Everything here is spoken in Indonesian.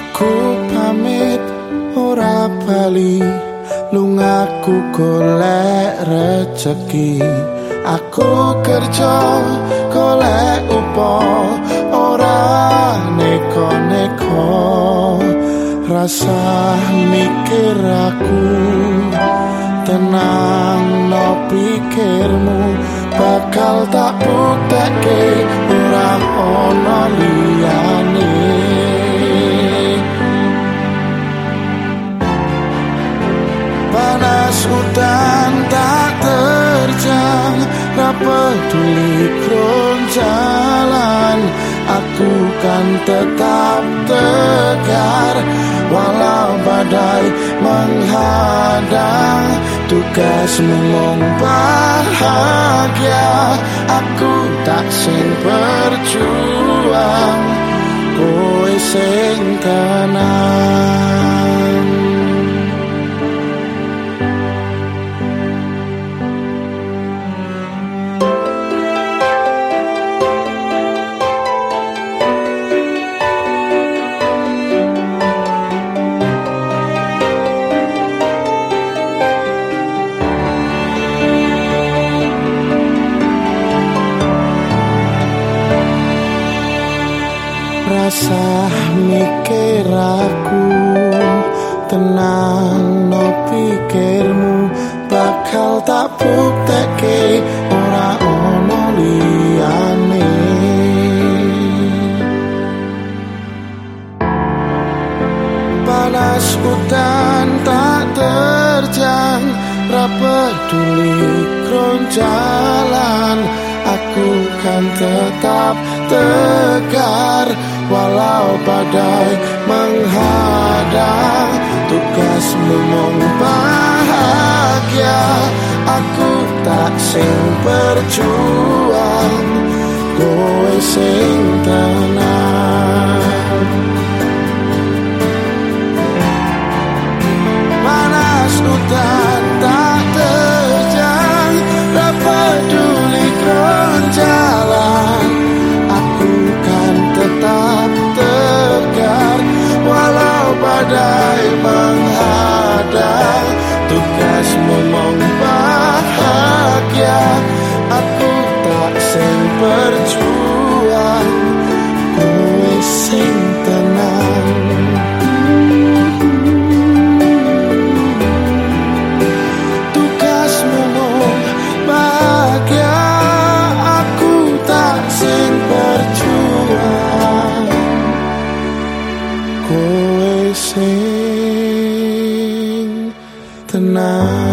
Aku pamit ora bali. Lungaku golek rezeki Aku kerja golek upo ora neko-neko. Rasa mikir aku tenang no pikirmu. Bakal tak buktekke hutan tak terjang tak peduli jalan. Aku kan tetap tegar walau badai menghadang. Tugasmu mong bahagia aku tak sing berjuang. Kowe sing tenang mikir aku tenang no pikirmu. Bakal tak buktekke ora ono liyane. Panas hutan tak terjang ra peduli jalan aku kan tetap tegar Walau badai menghadang. Tugasmu bahagia Aku tak sing berjuang. Kowe sing tenang badai menghadang Tugasmu membahagia. Aku tak sempat berjuang Ku sing night